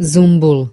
سنبل